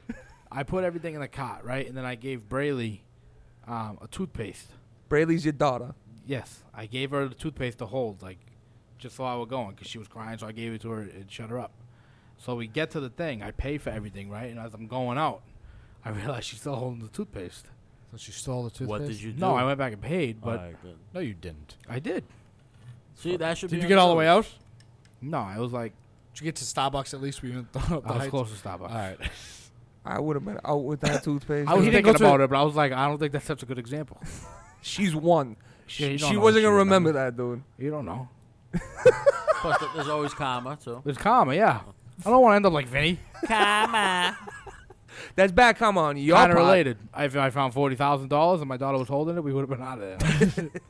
I put everything in the cart, right, and then I gave Brayley um, a toothpaste. Brayley's your daughter. Yes, I gave her the toothpaste to hold, like, just so I was going, because she was crying. So I gave it to her and shut her up. So we get to the thing. I pay for everything, right? And as I'm going out, I realize she's still holding the toothpaste. So she stole the toothpaste. What did you do? No, I went back and paid, but Alright, good. No, you didn't. I did. See, that should be. Did you get all the way out? No, I was like, Did you get to Starbucks at least? We went the I was heights? close to Starbucks. All right. I would have been out with that toothpaste. I was thinking about it, but I was like, I don't think that's such a good example. She's one. Yeah, you She, don't she know wasn't what gonna she remember remembers. that, dude. You don't know. Plus, th- there's always karma too. There's karma, yeah. I don't want to end up like Vinny. Karma. That's bad. Come on, your Kind of part. related. If I found forty thousand dollars and my daughter was holding it, we would have been out of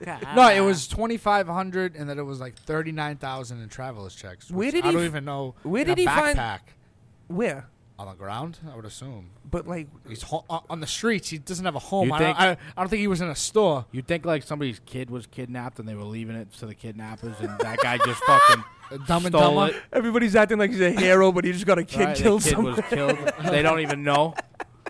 there. No, it was twenty five hundred, and then it was like thirty nine thousand in travelers checks. Where which did I he don't f- even know. where in did a he find- backpack Where? On the ground? I would assume. But like, He's ho- on on the streets. He doesn't have a home. You I, think- don't, I, I don't think he was in a store. You'd think like somebody's kid was kidnapped and they were leaving it to the kidnappers, and that guy just fucking Dumb and stole Dumber. it. everybody's acting like he's a hero, but he just got a kid Right, the killed. kid some, was killed. they don't even know.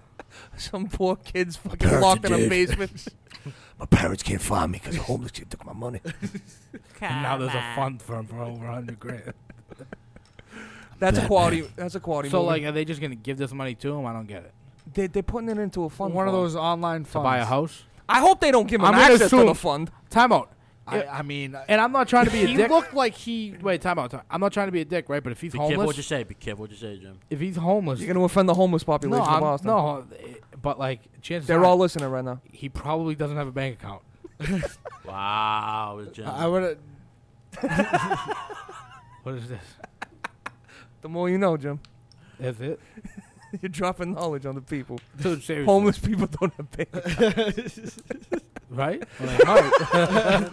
some poor kid's fucking parents locked in are a dead. basement. My parents can't find me because a homeless kid took my money. And now there's a fund for him for over hundred grand. That's a Batman. quality. That's a quality. So movie. like, are they just gonna give this money to him? I don't get it. they they're putting it into a fund. One of for those online funds. To buy a house? I hope they don't give him I'm gonna access to assume- the fund. Time out. I, I mean, And I'm not trying to be a he dick. looked like he. Wait, time out. Time. I'm not trying to be a dick, right? But if he's Be careful what homeless, you say. Be careful what you say, Jim. if he's homeless, You're gonna offend the homeless no, population of I'm- Boston. no. eh, But like, chances they're are, all listening right now. he probably doesn't have a bank account. Wow, Jim. I would. What is this? The more you know, Jim. That's it? You're dropping knowledge on the people. Dude, seriously. Homeless people don't have bank right? Like, alright.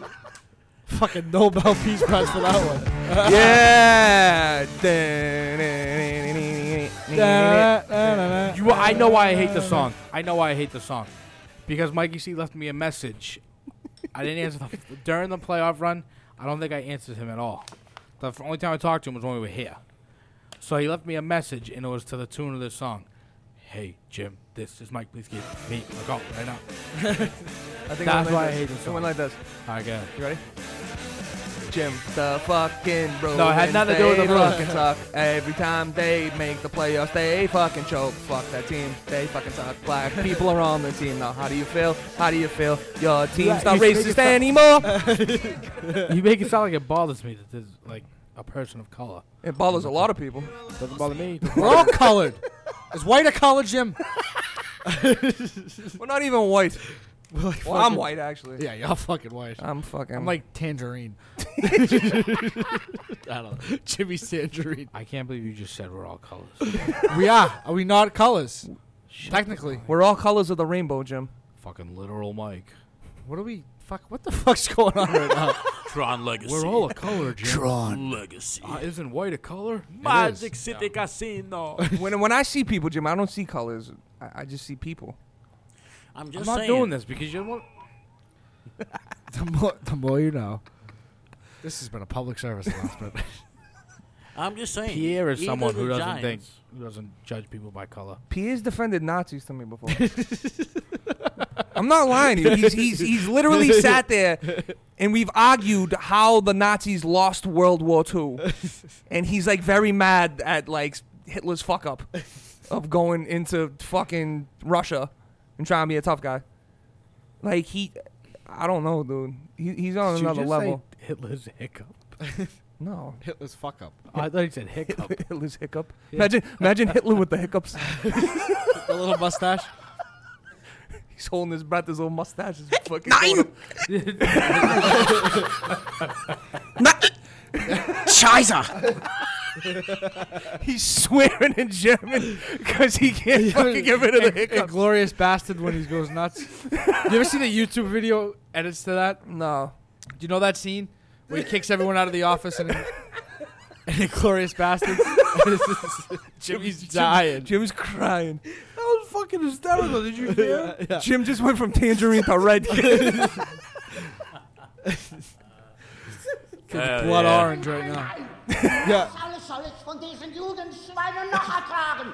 Fucking Nobel Peace Prize for that one. yeah. You, I know why I hate the song. I know why I hate the song. Because Mikey C left me a message. I didn't answer the, during the playoff run. I don't think I answered him at all. The only time I talked to him was when we were here. So he left me a message, and it was to the tune of this song. Hey Jim, this is Mike. Please give me a call right now. I think That's why I like hate this. this It went like this. All right, go. You ready? Jim, the fucking bro. No, it had nothing to do with the Bruins. fucking suck. Every time they make the playoffs, they fucking choke. Fuck that team. They fucking suck. Black people are on the team now. How do you feel? How do you feel? Your team's not you racist anymore. you make it sound like it bothers me that there's like a person of color. it bothers a lot of people. Doesn't bother me. We're all colored. Is white a color, Jim? We're not even white. We're like Well, I'm fucking- white actually. Yeah, y'all fucking white. I'm fucking. I'm like tangerine. I don't know. Jimmy's tangerine. I can't believe you just said we're all colors. We are. Are we not colors? Technically. we're all colors of the rainbow, Jim. Fucking literal Mike. What are we? Fuck. What the fuck's going on right now? Tron Legacy. We're all a color, Jim. Tron. Legacy. Uh, isn't white a color? Magic City Casino. when when I see people, Jim, I don't see colors. I, I just see people. I'm I'm just not saying. doing this because you want. the more, the more you know. This has been a public service announcement. I'm just saying. Pierre is either someone who doesn't think, who doesn't judge people by color. Pierre's defended Nazis to me before. I'm not lying to you. He's, he's, he's literally sat there and we've argued how the Nazis lost World War II. And he's like very mad at like Hitler's fuck up of going into fucking Russia and trying to be a tough guy. Like he, I don't know, dude. He, he's on Did you another just level. say Hitler's hiccup. No, Hitler's fuck up. Oh, I thought he said hiccup. Hitler's hiccup. Imagine, imagine Hitler with the hiccups. The little mustache. He's holding his breath. His little mustache is fucking. going up. Scheiße! He's swearing in German because he can't fucking get rid of the And hiccup. Glorious Bastard when he goes nuts. you ever see the YouTube video edits to that? No. Do you know that scene where he kicks everyone out of the office and and Glorious Bastards? Jimmy's dying. Jim's crying. That was fucking hysterical. Did you hear? Jim just went from tangerine to red kid. Kid's blood orange right now. yeah. Alles soll es von diesen Judenschweinen noch ertragen.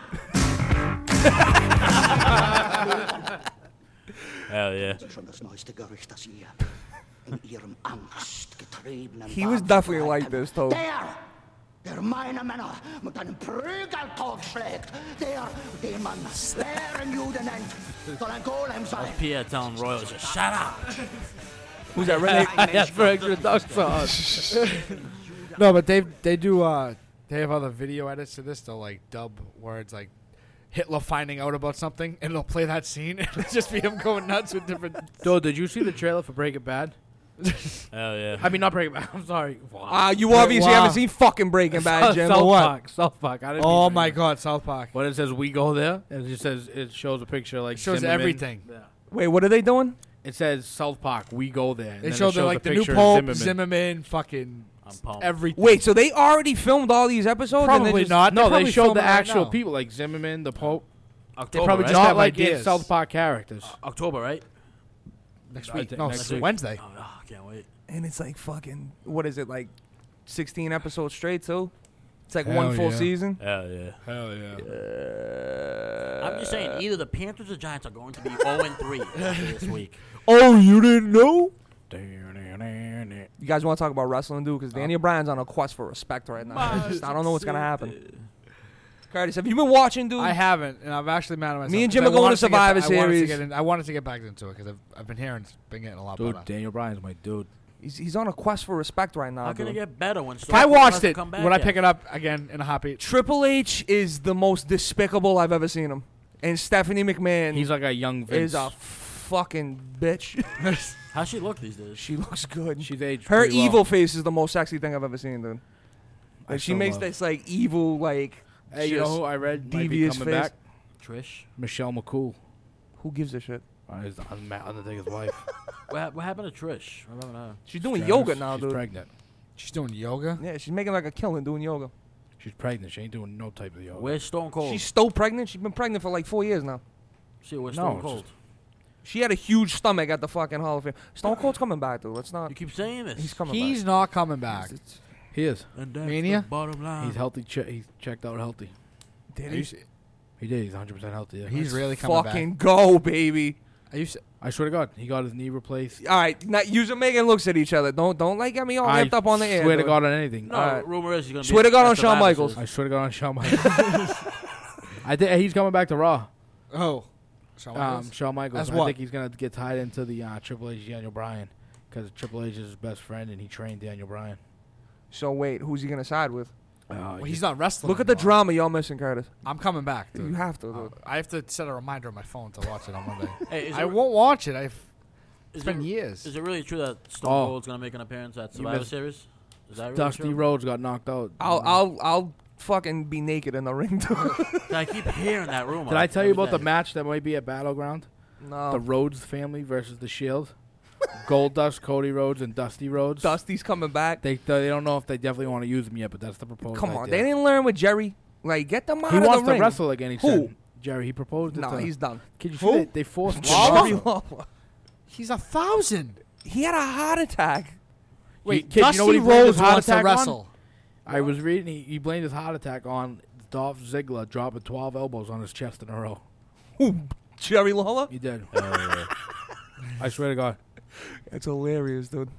Hell yeah. Schon das neueste Gerücht, das ihr in ihrem angstgetriebenen he was definitely like this, though. Der, der meine Männer mit einem Prügeltopf schlägt, der, den man Bärenjude nennt, soll ein Golem sein. That's Pierre telling Royals, just shut up. Who's that redneck? That's for extra duck sauce. no, but they they do uh they have other video edits to this. They'll like dub words like Hitler finding out about something, and they'll play that scene, and it'll just be him going nuts with different. Dude, did you see the trailer for Breaking Bad? Hell yeah. I mean, not Breaking Bad. I'm sorry. Ah, you obviously Wow. haven't seen fucking Breaking Bad, Jim. South what? Park. South Park. I didn't Oh Breaking my God, South Park When it says we go there, and it just says it shows a picture like shows Zimmerman. everything. Yeah. Wait, what are they doing? It says South Park. We go there. and They then show it the shows like the new Pope, Zimmerman. Zimmerman, fucking I'm pumped. everything. Wait, so they already filmed all these episodes? Probably they just- not. No, They're they showed the filming right actual people like Zimmerman, the Pope. October, Probably right? just have not like ideas. South Park characters. October, right? next I week. think No, next week. Wednesday. Oh, oh, I can't wait. And it's like fucking, what is it, like 16 episodes straight, too? It's like Hell one full yeah. season. Hell yeah. Hell yeah. I'm just saying, either the Panthers or Giants are going to be 0 and 3 this week. Oh, you didn't know? You guys want to talk about wrestling, dude? Because Daniel Bryan's on a quest for respect right now. I, just- I don't know what's gonna happen. Uh, Curtis, have you been watching, dude? I haven't, and I'm actually mad at myself. Me and 'cause Jim I are going wanted to get ba- Survivor I wanted to Series. get in- I wanted to get back into it because I've, I've been hearing it's been getting a lot Dude, better. Daniel Bryan's my dude. he's, he's on a quest for respect right now, How can dude. it get better when If I watched it, come back would I yet? pick it up again in a heartbeat? Triple H is the most despicable I've ever seen him, and Stephanie McMahon He's like a young Vince. is a fucking bitch. How's she look these days? she looks good. She's aged Her pretty well. evil face is the most sexy thing I've ever seen, dude. I Like she still makes love- this like evil, like Hey, you know who I read might be devious coming face. back? Trish? Michelle McCool. Who gives a shit? I Uh, is Matt Undertaker's wife. What, hap- what happened to Trish? What happened to her? She's doing Travis, yoga now, she's dude. pregnant. She's doing yoga. Yeah, she's making like a killing doing yoga. She's pregnant. She ain't doing no type of yoga. Where's Stone Cold? She's still pregnant. She's been pregnant for like four years now. See, where's No, Stone it's Cold? She had a huge stomach at the fucking Hall of Fame. Stone Cold's coming back, dude. Let's not. You keep saying this. He's coming back. He's not coming back. He is. And that's Mania? the bottom line. He's healthy. Che- he's checked out healthy. Did Are you he? s- He did. He's 100 percent healthy. Yeah. He's really coming Fucking go, baby. back. Are you? s- I swear to God, he got his knee replaced. All right, now you and Megan looks at each other. Don't don't like get me all I amped up on the air. swear to dude. God on anything. No, Alright. rumor is he's gonna be. Swear to God on Shawn Survivor Michaels. Series. I swear to God on Shawn Michaels. I think he's coming back to Raw. Oh, Shawn Um, Michaels? Shawn Michaels. As I what? think he's gonna get tied into the uh, Triple H Daniel Bryan because Triple H is his best friend and he trained Daniel Bryan. So wait, who's he gonna side with? Uh, Well, he's not wrestling. Look at the anymore. drama y'all missing, Curtis. I'm coming back. Dude. You have to, dude. Uh, I have to set a reminder on my phone to watch it on Monday. Hey, is I it- won't watch it. I've. It's been it- years. Is it really true that Stone Oh. Cold's gonna make an appearance at You Survivor missed- Series? Is that really Dusty true? Rhodes got knocked out. I'll I'll I'll fucking be naked in the ring, dude. I keep hearing that rumor. Did I tell you every about the match that might be at Battleground? no. The Rhodes family versus the Shield. Goldust, Cody Rhodes, and Dusty Rhodes. Dusty's coming back. They they don't know if they definitely want to use him yet, but that's the proposal. Come on, they didn't learn with Jerry. Like, get them out He of wants to wrestle again. He Who? said. Jerry, he proposed it No, to. he's done. Can you Who? see they, they forced Jerry him. Lawler. He's a thousand. He had a heart attack. Wait, kid, you know Dusty what he blamed his Rhodes heart wants to attack on? wrestle. I was reading. He, he blamed his heart attack on Dolph Ziggler dropping 12 elbows on his chest in a row. Who? Jerry Lawler? He did. I swear to God. It's hilarious, dude.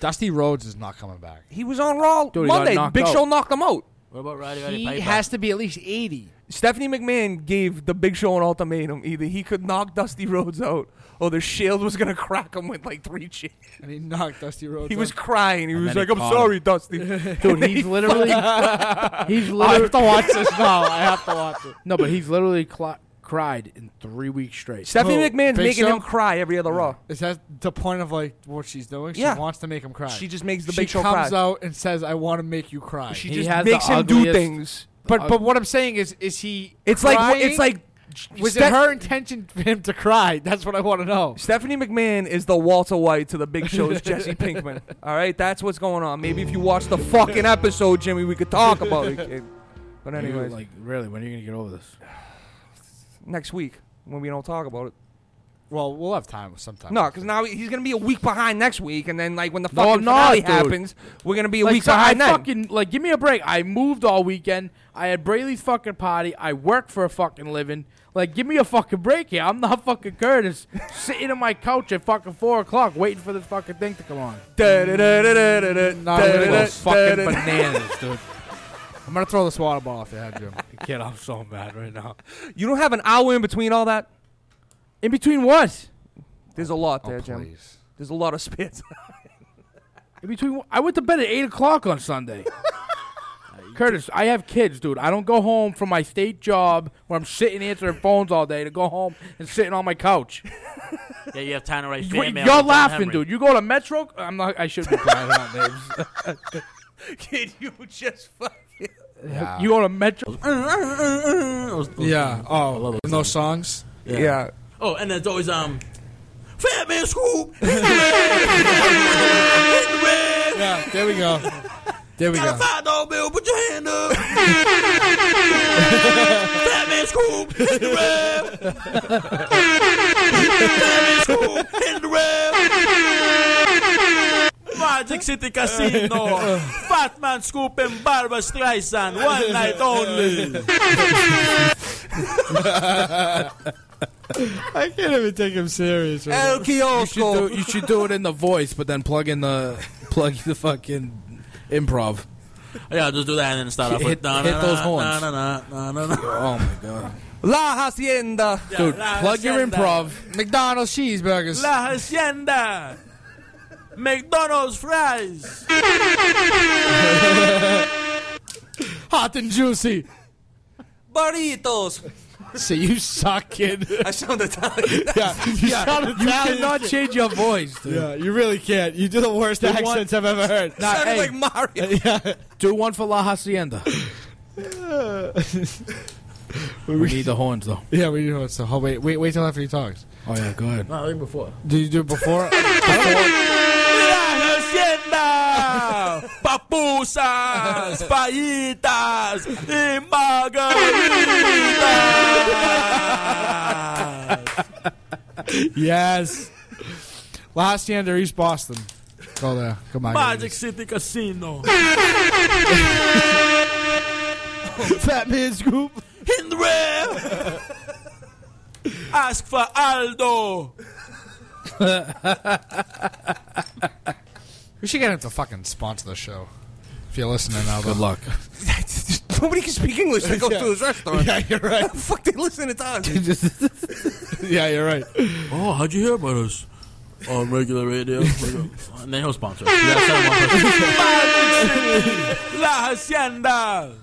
Dusty Rhodes is not coming back. He was on Raw Dude, he got Monday. knocked Big out. Show knocked him out. What about Roddy Roddy He Piper? has to be at least eighty. Stephanie McMahon gave the Big Show an ultimatum. Either he could knock Dusty Rhodes out, or the Shield was gonna crack him with like three chairs. And he knocked Dusty Rhodes. Out. He out. was crying. He And was then like, he "I'm caught sorry, Dusty." Dude, he's literally. he's I literally. have to watch this now. I have to watch it. No, but he's literally cl- cried in three weeks straight. Stephanie Who? McMahon's Big making Show? him cry every other Raw. Is that the point of like what she's doing? She Yeah. wants to make him cry. She just makes the she Big Show comes cry. out and says, "I want to make you cry." She He just has the makes him do ugliest- things. but but what I'm saying is, is he? It's like crying? it's like Was Steph- it her intention for him to cry? That's what I want to know. Stephanie McMahon is the Walter White to the Big Show's Jesse Pinkman. All right, that's what's going on. Maybe if you watch the fucking episode, Jimmy, we could talk about it, kid. But Are you, anyways, like really, when are you gonna get over this? Next week when we don't talk about it. Well, we'll have time sometime. No, because now he's gonna be a week behind next week, and then like when the No, fucking I'm not, finale dude. happens, we're gonna be a Like, week so behind I then. fucking like give me a break. I moved all weekend. I had Braylee's fucking party. I work for a fucking living. Like, give me a fucking break here. I'm not fucking Curtis sitting on my couch at fucking four o'clock waiting for this fucking thing to come on. Da-da-da-da-da-da, No, I'm gonna go da-da-da, fucking bananas, dude. I'm gonna throw this water bottle off your head, Jim. Kid, I'm so mad right now. You don't have an hour in between all that. In between what? There's a lot Oh, there, Jim. please. There's a lot of spits. In between, I went to bed at eight o'clock on Sunday. Curtis, I have kids, dude. I don't go home from my state job where I'm sitting answering phones all day to go home and sitting on my couch. Yeah, you have time to write You- fan mail. You're to John laughing, Henry. dude. You go to Metro. I'm not. I should be crying out names. Kid, you just fucking. Yeah. You go a Metro. Yeah. I Oh, love those and those songs. Yeah. yeah. Oh, and there's always um, Fat Man Scoop. Yeah. There we go. There we Got a go. five dollar bill. Put your hand up. Fat Man Scoop. Hit the rev. Fat Man Scoop. Hit the rev. Magic City Casino. Uh. Fat Man Scoop and Barbra Streisand. One night only. I can't even take him serious. right El You should, do, you should do it in the voice, but then plug in the plug the fucking improv. Yeah, just do that and then start off Hit- with hit those horns. Na, na. Oh my god, La Hacienda. dude! La plug your improv. McDonald's cheeseburgers. La Hacienda. McDonald's fries. Hot and juicy. Burritos. So you suck, kid. I sound Italian. yeah, you sound Italian. You cannot change your voice, dude. Yeah, you really can't. You do the worst Do one- accents I've ever heard. Nah, Sounded hey, like Mario. yeah. do one for La Hacienda. we need the horns though. Yeah, we do it. So, oh, wait, wait, wait till after he talks. Oh yeah, go ahead. No, even before. Did you do it before? La Hacienda. Papusas, payitas, y margaritas. yes. La Hacienda, East Boston. Go there. Come on. Magic City Casino. Fat Man Scoop. In the rear. Ask for Aldo. We should get him to fucking sponsor the show. If you're listening now, Good luck. Nobody can speak English. They go to his restaurant. Yeah, you're right. Fuck, they listen to us. yeah, you're right. Oh, how'd you hear about us? On regular radio. Uh, and then he'll sponsor us. You send him one person. La Hacienda.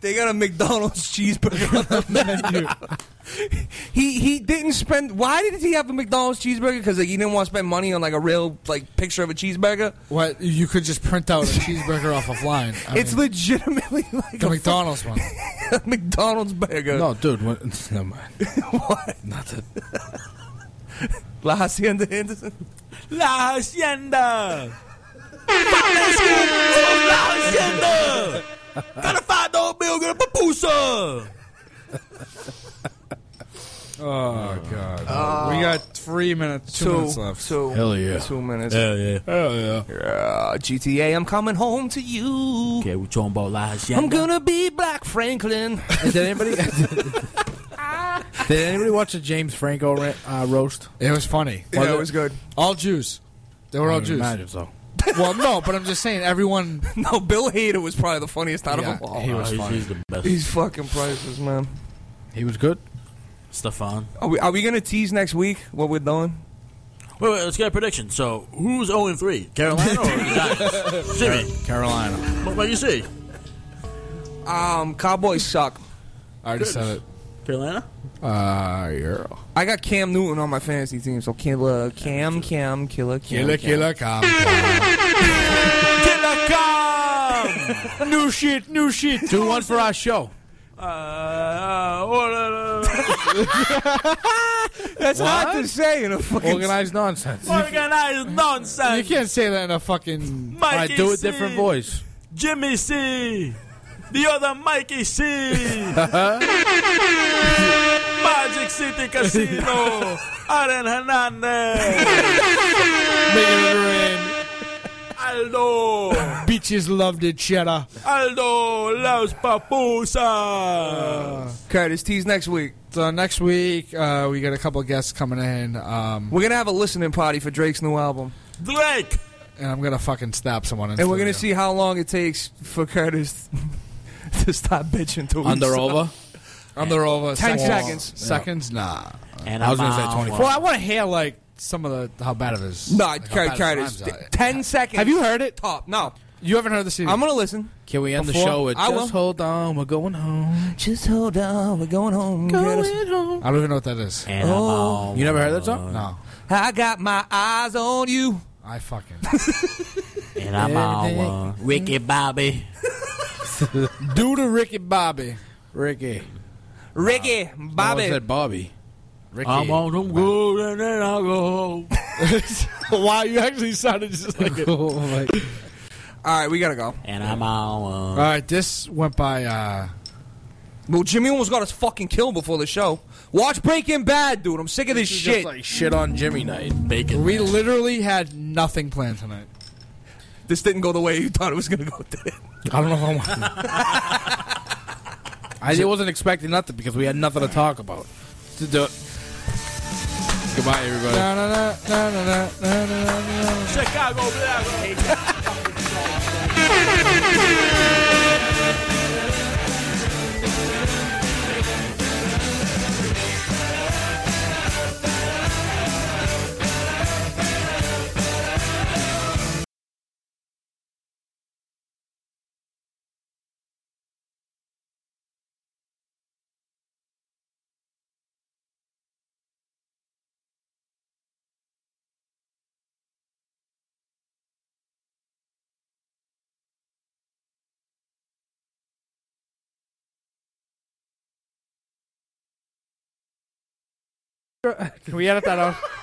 They got a McDonald's cheeseburger on the menu. he he didn't spend. Why did he have a McDonald's cheeseburger? Because like, he didn't want to spend money on like a real like picture of a cheeseburger. What? You could just print out a cheeseburger off of line. I it's mean, legitimately like the a McDonald's one. fucking McDonald's burger. No, dude. What, never mind. what? Nothing. La Hacienda Henderson. La Hacienda. Fat Scoop from La Hacienda. Got a five dollar bill, get a papusa. Oh god. we got three minutes. Two, Two, minutes left. two, Hell yeah. two minutes. Hell yeah. Hell yeah. Yeah, GTA, I'm coming home to you. Okay, we're talking about La Hacienda. I'm gonna be Black Franklin. Did anybody? Did anybody watch the James Franco ra- uh, roast? It was funny. Yeah, it was good. All Jews. They were I all would Jews. Imagine so. well, no, but I'm just saying everyone. No, Bill Hader was probably the funniest out Yeah, of them all. he was Oh, he's, funny. he's the best. He's fucking priceless, man. He was good. Stefan. Are we, are we gonna tease next week what we're doing? Wait, wait, let's get a prediction. So, who's 0 and 3? Carolina or the Giants? Jimmy, Carolina. what, what you see? Um, Cowboys suck. I already said it. Carolina? Uh, yeah. I got Cam Newton on my fantasy team, so killer Cam, Cam, killer, Cam, Killer, Cam. killer, calm. Killa Cam! new shit, new shit. Do one for our show. Uh, uh, order- That's hard to say in a fucking. Organized nonsense. All organized You nonsense. can't say that in a fucking. Mikey right, do a C. different voice. Jimmy C. The other Mikey C. Magic City Casino. Aaron Hernandez. Making it rain. Aldo. Beaches loved it, cheddar. Aldo Los Papusa. Curtis, tease next week. So next week uh, we got a couple of guests coming in. Um, We're gonna have a listening party for Drake's new album, Drake. and I'm gonna fucking stab someone. In and we're gonna see how long it takes for Curtis to stop bitching to Under himself. over. Under over Ten seconds. seconds. Seconds? Nah. And I was I'm gonna say 24. Well, I want to hear like some of the how bad it is. No, Like, how Cur- Curtis. rhymes are. Ten seconds. Have you heard it? Top. No, You haven't heard the CD. I'm gonna listen. Can we end the show with I will. just hold on, we're going home. Just hold on, we're going home. Curtis. I don't even know what that is. And I'm Oh. out. You never heard that song? No. I got my eyes on you. I fucking. And I'm out. Ricky Bobby. Do the Ricky Bobby. Ricky. Ricky, No one Bobby. said Bobby. Ricky. I'm on some good and then I'll go home. wow, you actually sounded just like it. Oh my- All right, we gotta go. And I'm out. All right, this went by. uh Well, Jimmy almost got us fucking killed before the show. Watch Breaking Bad, dude. I'm sick of this This shit. Just like shit on Jimmy night. Bacon. We literally had nothing planned tonight. this didn't go the way you thought it was gonna go. Did it? I don't know if I want. I wasn't expecting nothing because we had nothing to talk about. To do Goodbye, everybody. Chicago Black. Can we edit that out?